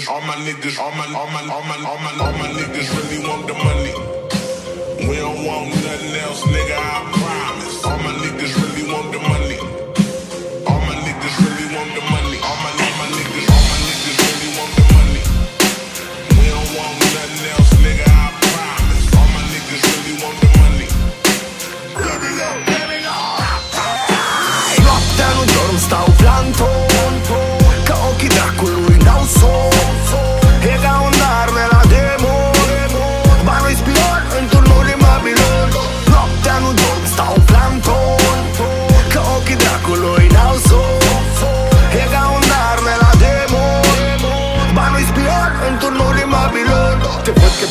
niggas, all my niggas, all my, all my, all my, all my, all my niggas really want the money. We don't want nothing else, nigga,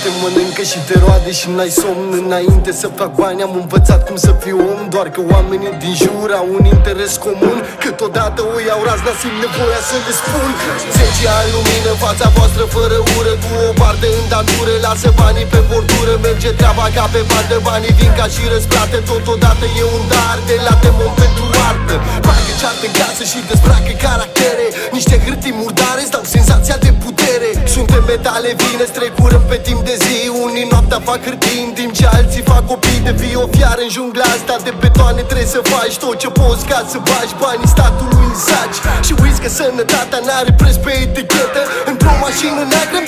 Te văd că te mănâncă și te roade și n-ai somn Înainte să fac bani. Am învățat cum să fiu om Doar că oamenii din jur au un interes comun. Câteodată o iau razna, simt nevoia să le spun. Zece ani lumină în fața voastră fără ură Cu o parte în datură, lasă banii pe bordură. Merge treaba ca pe bandă, banii vin ca și răsplată. Totodată e un dar de la demon pentru artă. Parcă ceartă în casă și dezbracă caractere. Niște hârtii murdare îți Suntem metale vine, strecurăm pe timp de zi. Unii noaptea fac hârtii în timp ce alții fac copii de vii O fiară în jungla asta de betoane trebuie să faci Tot ce poți ca să bagi banii statului în saci. Și uiți că sănătatea n-are preț pe etichetă. Într-o mașină neagră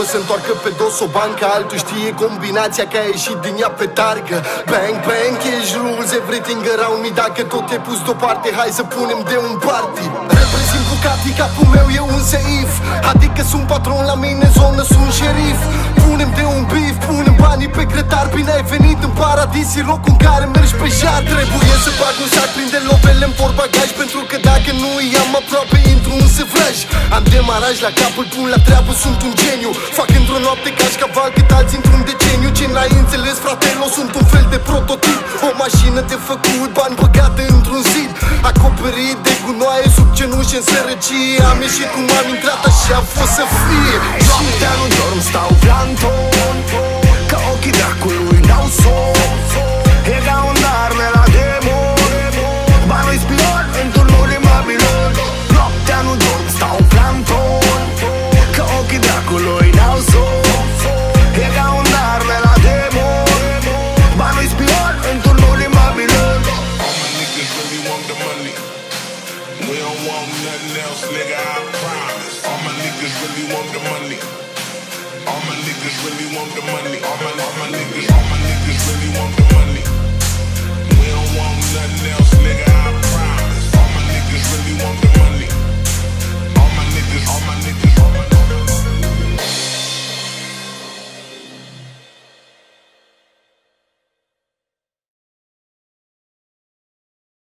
vrea o armă să întoarcă pe dos o bancă Altul știe combinația că a ieșit din ea pe targă. Bang, bang, cash rules, everything around me. Dacă tot e pus deoparte, hai să punem de un party. Reprezint Bucati, capul meu e un seif. Adică sunt patron la mine, zonă sunt șerif. Punem de un bif, punem banii pe grătar. Bine ai venit în paradis, e locul în care mergi pe jar. Trebuie să bag un sac plin de lovele în portbagaj Pentru că dacă nu îi am aproape, intru în sevraj Am demaraj la cap, îl pun la treabă, sunt un geniu. Fac într-o noapte cașcaval cât alții într-un deceniu. Ce n-ai înțeles, fratelo, sunt un fel de prototip. O mașină de făcut, bani băgate într-un zid. Acoperit de gunoaie, sub cenușe în sărăcie. Am ieșit cum am intrat, așa a fost să fie. Noaptea nu dorm, stau planton nothing else, nigga, I promise. All my niggas really want the money. All my niggas really want the money. All my, my